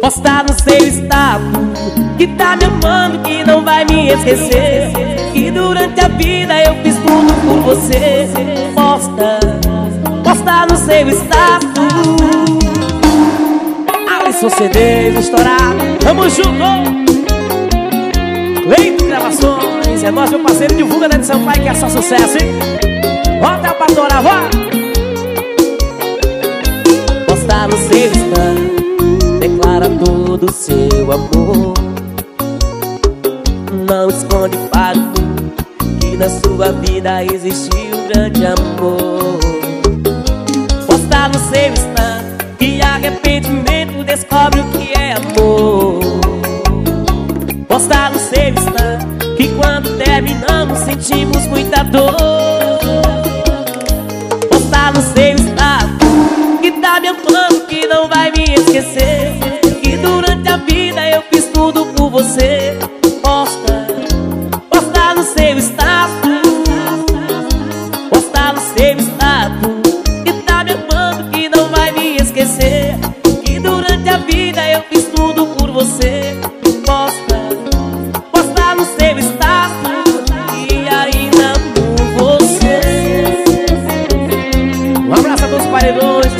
Postar no seu status Que tá me amando, que não vai me esquecer Que durante a vida eu fiz tudo por você Posta, postar no seu status Alisson CDs, estourar Tamo junto! Leito Gravações É nós, meu parceiro, divulga da São Pai Que é só sucesso, hein? Bota pra torar, vó! Declara todo o seu amor. Não esconde para o mundo Que na sua vida existiu um grande amor. Postar no seu instante Que arrependimento descobre o que é amor. Postar no seu instante Que quando terminamos sentimos muita dor. Postar no seu estado Que tá me amando, que não vai me esquecer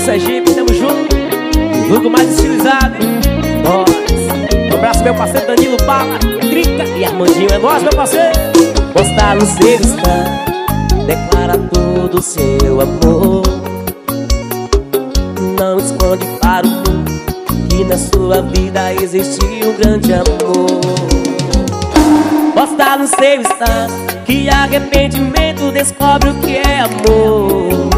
Sergipe, tamo junto. Vulgo mais estilizado, nós Um abraço meu parceiro Danilo Bala, Trinca e Armandinho É nós meu parceiro. Postar no seu Insta Declara todo o seu amor. Não esconde para o mundo Que na sua vida existiu um grande amor. Postar no seu Insta Que arrependimento descobre o que é amor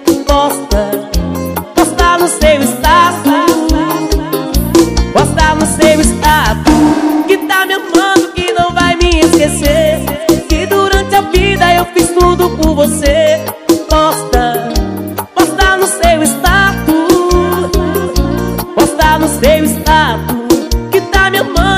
posta Posta no seu estado, Posta no seu estado. Que tá me amando, que não vai me esquecer. Que durante a vida eu fiz tudo por você. Posta, posta no seu estado, Posta no seu estado. Que tá me amando.